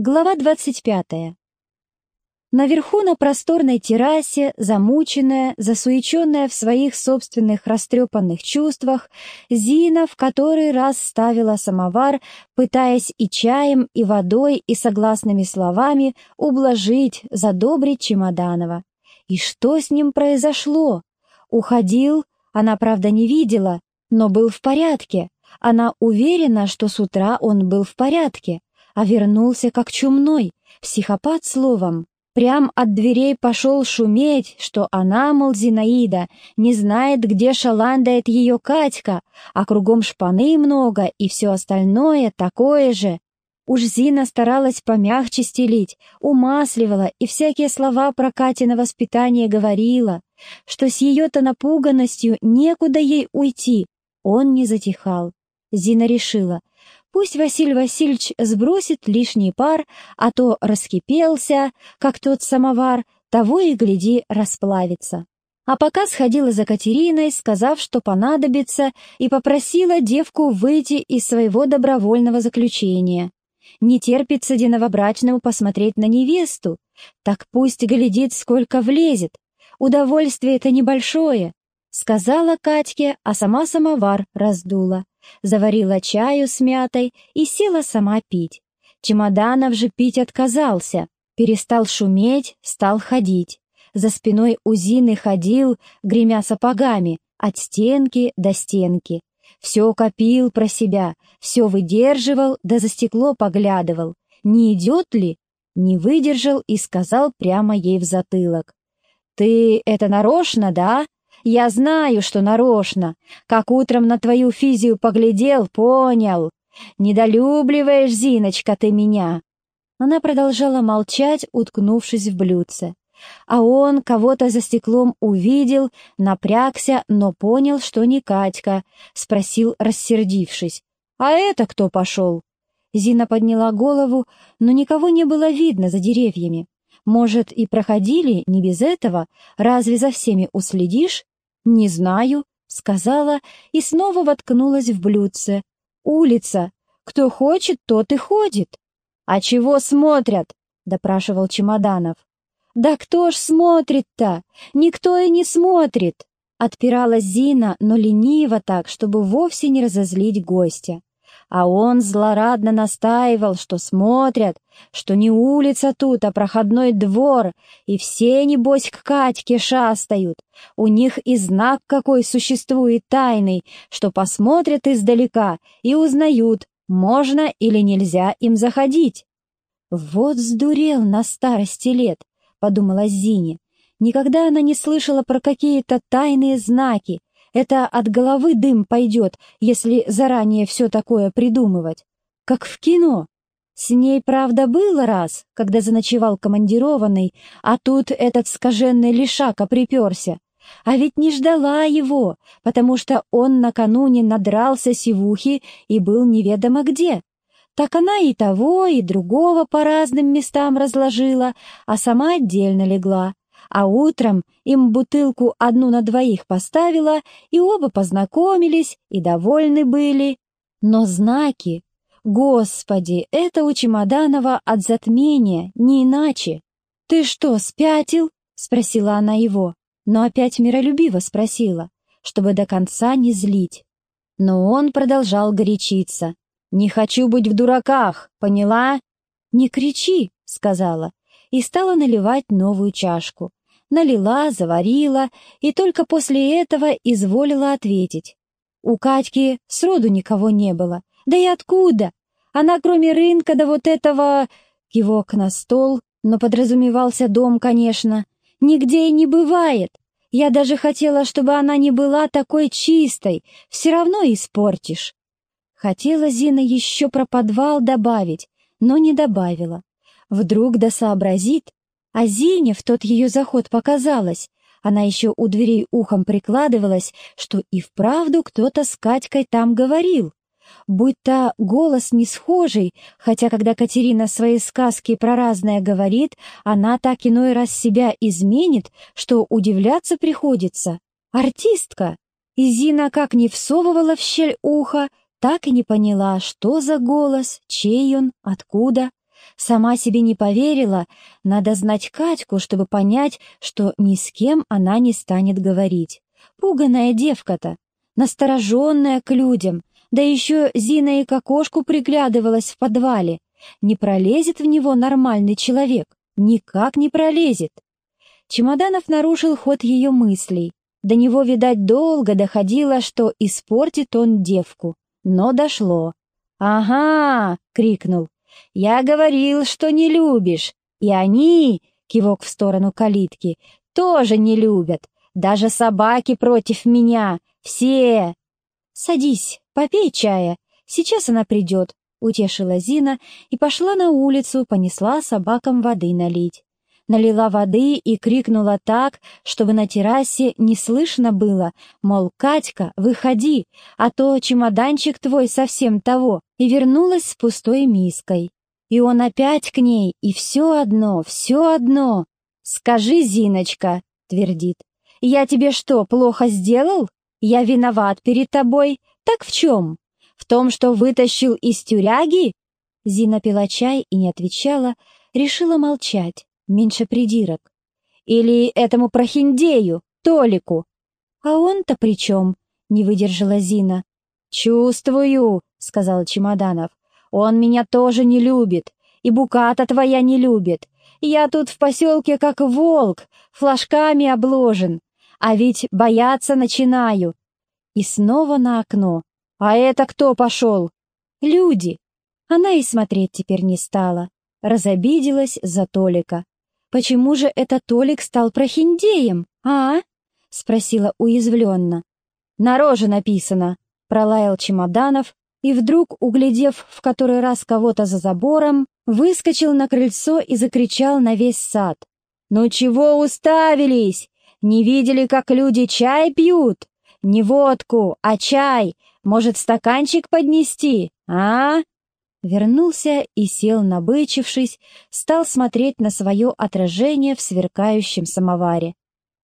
Глава 25. Наверху на просторной террасе, замученная, засуеченная в своих собственных растрепанных чувствах, Зина в который раз ставила самовар, пытаясь и чаем, и водой, и согласными словами ублажить, задобрить Чемоданова. И что с ним произошло? Уходил, она, правда, не видела, но был в порядке. Она уверена, что с утра он был в порядке а вернулся как чумной, психопат словом. Прям от дверей пошел шуметь, что она, мол, Зинаида, не знает, где шаландает ее Катька, а кругом шпаны много и все остальное такое же. Уж Зина старалась помягче стелить, умасливала и всякие слова про Катино воспитание говорила, что с ее-то напуганностью некуда ей уйти. Он не затихал. Зина решила, Пусть Василий Васильевич сбросит лишний пар, а то раскипелся, как тот самовар, того и гляди расплавится. А пока сходила за Катериной, сказав, что понадобится, и попросила девку выйти из своего добровольного заключения. Не терпится новобрачному посмотреть на невесту, так пусть глядит, сколько влезет. Удовольствие это небольшое, — сказала Катьке, а сама самовар раздула заварила чаю с мятой и села сама пить. Чемоданов же пить отказался, перестал шуметь, стал ходить. За спиной Узины ходил, гремя сапогами, от стенки до стенки. Все копил про себя, все выдерживал, да за стекло поглядывал. Не идет ли? Не выдержал и сказал прямо ей в затылок. «Ты это нарочно, да? Я знаю, что нарочно. Как утром на твою физию поглядел, понял. Недолюбливаешь, Зиночка, ты меня. Она продолжала молчать, уткнувшись в блюдце. А он кого-то за стеклом увидел, напрягся, но понял, что не Катька, спросил, рассердившись. «А это кто пошел?» Зина подняла голову, но никого не было видно за деревьями. Может, и проходили не без этого, разве за всеми уследишь? «Не знаю», — сказала и снова воткнулась в блюдце. «Улица. Кто хочет, тот и ходит». «А чего смотрят?» — допрашивал Чемоданов. «Да кто ж смотрит-то? Никто и не смотрит!» Отпиралась Зина, но лениво так, чтобы вовсе не разозлить гостя. А он злорадно настаивал, что смотрят, что не улица тут, а проходной двор, и все, небось, к Катьке шастают. У них и знак какой существует тайный, что посмотрят издалека и узнают, можно или нельзя им заходить. «Вот сдурел на старости лет», — подумала Зине. Никогда она не слышала про какие-то тайные знаки, это от головы дым пойдет, если заранее все такое придумывать. Как в кино. С ней, правда, было раз, когда заночевал командированный, а тут этот скаженный лишака приперся. А ведь не ждала его, потому что он накануне надрался сивухи и был неведомо где. Так она и того, и другого по разным местам разложила, а сама отдельно легла а утром им бутылку одну на двоих поставила, и оба познакомились и довольны были. Но знаки... Господи, это у Чемоданова от затмения, не иначе. «Ты что, спятил?» — спросила она его, но опять миролюбиво спросила, чтобы до конца не злить. Но он продолжал горячиться. «Не хочу быть в дураках, поняла?» «Не кричи», — сказала, и стала наливать новую чашку налила, заварила и только после этого изволила ответить. У Катьки сроду никого не было. Да и откуда? Она кроме рынка да вот этого... Кивок на стол, но подразумевался дом, конечно. Нигде и не бывает. Я даже хотела, чтобы она не была такой чистой. Все равно испортишь. Хотела Зина еще про подвал добавить, но не добавила. Вдруг да сообразит, а Зине в тот ее заход показалось, она еще у дверей ухом прикладывалась, что и вправду кто-то с Катькой там говорил. Будь-то голос не схожий, хотя когда Катерина свои сказки про разное говорит, она так иной раз себя изменит, что удивляться приходится. Артистка! И Зина как не всовывала в щель уха, так и не поняла, что за голос, чей он, откуда. Сама себе не поверила, надо знать Катьку, чтобы понять, что ни с кем она не станет говорить. Пуганая девка-то, настороженная к людям, да еще Зина и к окошку приглядывалась в подвале. Не пролезет в него нормальный человек, никак не пролезет. Чемоданов нарушил ход ее мыслей. До него, видать, долго доходило, что испортит он девку. Но дошло. «Ага!» — крикнул. «Я говорил, что не любишь. И они, — кивок в сторону калитки, — тоже не любят. Даже собаки против меня. Все!» «Садись, попей чая. Сейчас она придет», — утешила Зина и пошла на улицу, понесла собакам воды налить налила воды и крикнула так, чтобы на террасе не слышно было, мол, «Катька, выходи, а то чемоданчик твой совсем того», и вернулась с пустой миской. И он опять к ней, и все одно, все одно. «Скажи, Зиночка», — твердит, — «я тебе что, плохо сделал? Я виноват перед тобой? Так в чем? В том, что вытащил из тюряги?» Зина пила чай и не отвечала, решила молчать меньше придирок. Или этому прохиндею, Толику. А он-то при чем? Не выдержала Зина. Чувствую, сказал Чемоданов. Он меня тоже не любит, и буката твоя не любит. Я тут в поселке как волк, флажками обложен, а ведь бояться начинаю. И снова на окно. А это кто пошел? Люди. Она и смотреть теперь не стала. Разобиделась за Толика. Почему же это Толик стал прохиндеем, а?» — спросила уязвленно. «На роже написано», — пролаял Чемоданов, и вдруг, углядев в который раз кого-то за забором, выскочил на крыльцо и закричал на весь сад. «Ну чего уставились? Не видели, как люди чай пьют? Не водку, а чай. Может, стаканчик поднести, а?» Вернулся и сел, набычившись, стал смотреть на свое отражение в сверкающем самоваре.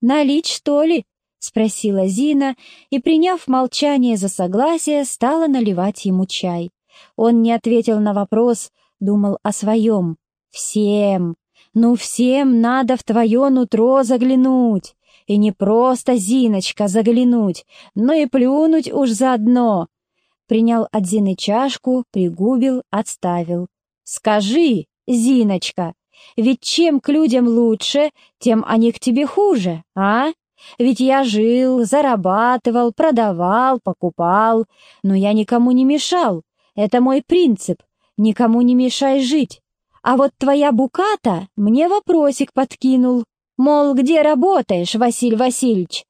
«Налить, что ли?» — спросила Зина, и, приняв молчание за согласие, стала наливать ему чай. Он не ответил на вопрос, думал о своем. «Всем! Ну, всем надо в твое нутро заглянуть!» И не просто, Зиночка, заглянуть, но и плюнуть уж заодно, принял от Зины чашку, пригубил, отставил. «Скажи, Зиночка, ведь чем к людям лучше, тем они к тебе хуже, а? Ведь я жил, зарабатывал, продавал, покупал, но я никому не мешал. Это мой принцип. Никому не мешай жить. А вот твоя буката мне вопросик подкинул. Мол, где работаешь, Василь Васильевич?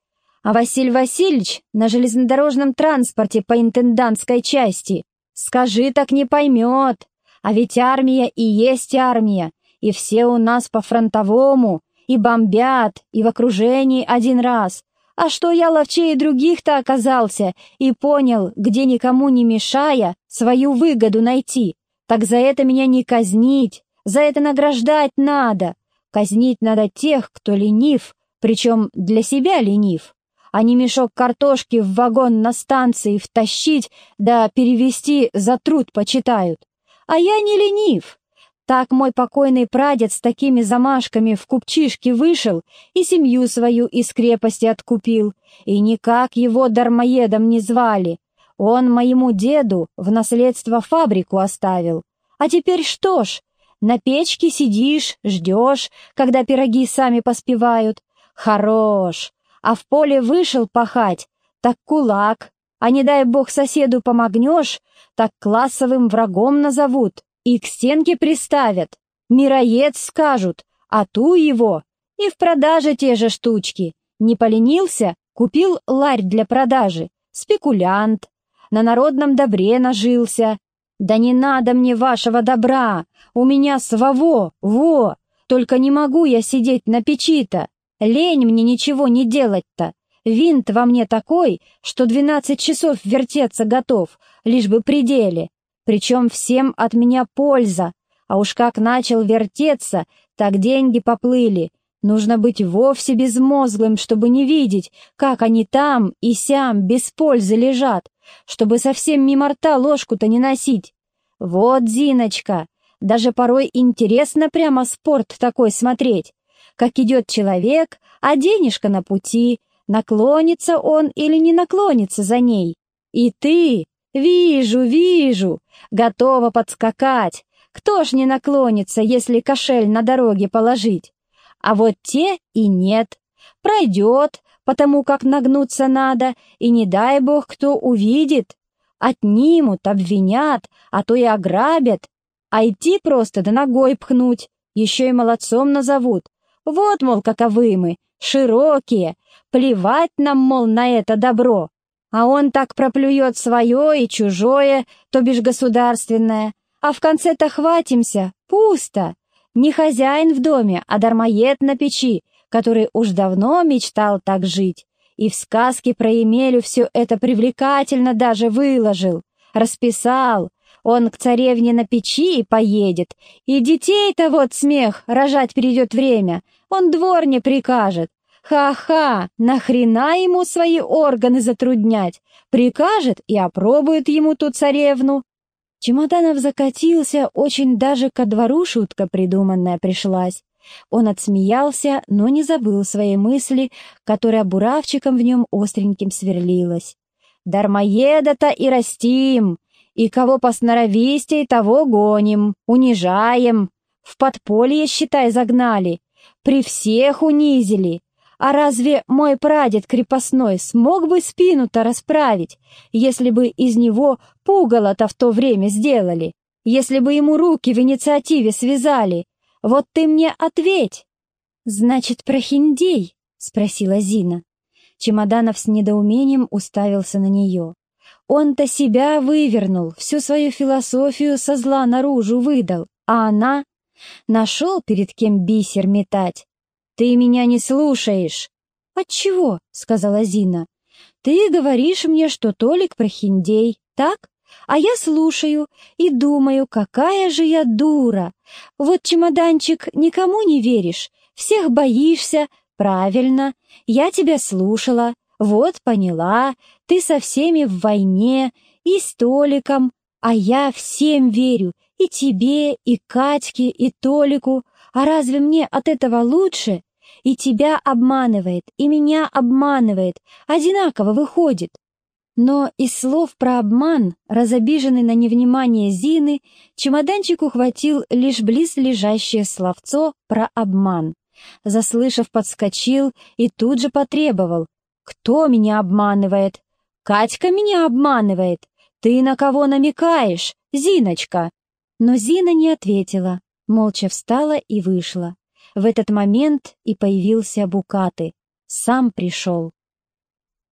а Василий Васильевич на железнодорожном транспорте по интендантской части. Скажи, так не поймет. А ведь армия и есть армия, и все у нас по-фронтовому, и бомбят, и в окружении один раз. А что я ловчее других-то оказался и понял, где никому не мешая, свою выгоду найти. Так за это меня не казнить, за это награждать надо. Казнить надо тех, кто ленив, причем для себя ленив а не мешок картошки в вагон на станции втащить да перевести за труд почитают. А я не ленив. Так мой покойный прадед с такими замашками в купчишке вышел и семью свою из крепости откупил, и никак его дармоедом не звали. Он моему деду в наследство фабрику оставил. А теперь что ж, на печке сидишь, ждешь, когда пироги сами поспевают. Хорош, а в поле вышел пахать, так кулак, а не дай бог соседу помогнешь, так классовым врагом назовут и к стенке приставят, мироед скажут, а ту его, и в продаже те же штучки. Не поленился, купил ларь для продажи, спекулянт, на народном добре нажился. Да не надо мне вашего добра, у меня своего, во, только не могу я сидеть на печи-то. Лень мне ничего не делать-то. Винт во мне такой, что двенадцать часов вертеться готов, лишь бы пределе. Причем всем от меня польза. А уж как начал вертеться, так деньги поплыли. Нужно быть вовсе безмозглым, чтобы не видеть, как они там и сям без пользы лежат, чтобы совсем мимо рта ложку-то не носить. Вот, Зиночка, Даже порой интересно прямо спорт такой смотреть, как идет человек, а денежка на пути, наклонится он или не наклонится за ней. И ты, вижу, вижу, готова подскакать. Кто ж не наклонится, если кошель на дороге положить? А вот те и нет. Пройдет, потому как нагнуться надо, и не дай бог кто увидит. Отнимут, обвинят, а то и ограбят. А идти просто да ногой пхнуть, еще и молодцом назовут. Вот, мол, каковы мы, широкие, плевать нам, мол, на это добро. А он так проплюет свое и чужое, то бишь государственное. А в конце-то хватимся, пусто. Не хозяин в доме, а дармоед на печи, который уж давно мечтал так жить. И в сказке про Емелю все это привлекательно даже выложил, расписал. Он к царевне на печи поедет, и детей-то вот смех, рожать придет время, он дворне прикажет. Ха-ха, нахрена ему свои органы затруднять? Прикажет и опробует ему ту царевну. Чемоданов закатился, очень даже ко двору шутка придуманная пришлась. Он отсмеялся, но не забыл своей мысли, которая буравчиком в нем остреньким сверлилась. «Дармоеда-то и растим, и кого посноровистей, того гоним, унижаем. В подполье, считай, загнали, при всех унизили. А разве мой прадед крепостной смог бы спину-то расправить, если бы из него пугало-то в то время сделали, если бы ему руки в инициативе связали? Вот ты мне ответь!» «Значит, про хиндей?» — спросила Зина. Чемоданов с недоумением уставился на нее. Он-то себя вывернул, всю свою философию со зла наружу выдал, а она... Нашел перед кем бисер метать. «Ты меня не слушаешь!» «Отчего?» — сказала Зина. «Ты говоришь мне, что Толик прохиндей, так? А я слушаю и думаю, какая же я дура. Вот, чемоданчик, никому не веришь, всех боишься. Правильно, я тебя слушала, вот поняла, ты со всеми в войне и с Толиком, а я всем верю, и тебе, и Катьке, и Толику. А разве мне от этого лучше? И тебя обманывает, и меня обманывает. Одинаково выходит. Но из слов про обман, разобиженный на невнимание Зины, чемоданчик ухватил лишь близлежащее словцо про обман. Заслышав, подскочил и тут же потребовал. «Кто меня обманывает?» «Катька меня обманывает! Ты на кого намекаешь, Зиночка?» Но Зина не ответила, молча встала и вышла. В этот момент и появился Букаты. Сам пришел.